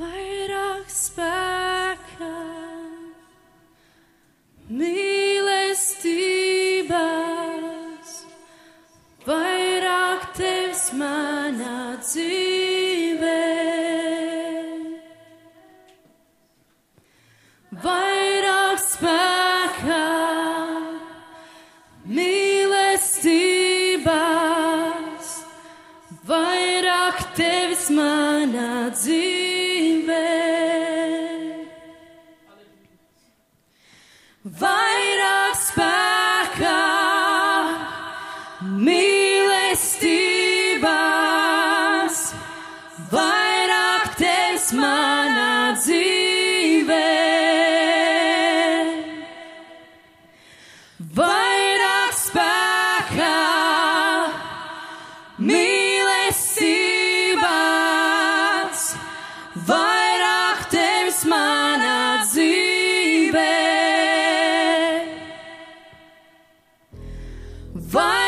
vairāk spēka, mīlestības, vairāk tevis manā dzīvē. Vairāk spēka, mīlestības, vairāk tevis manā dzīvē. Mīlestības, vairāk tevis manā dzīvē. Vairāk spēka, mīlestības, vairāk tevis manā dzīvē. Vairāk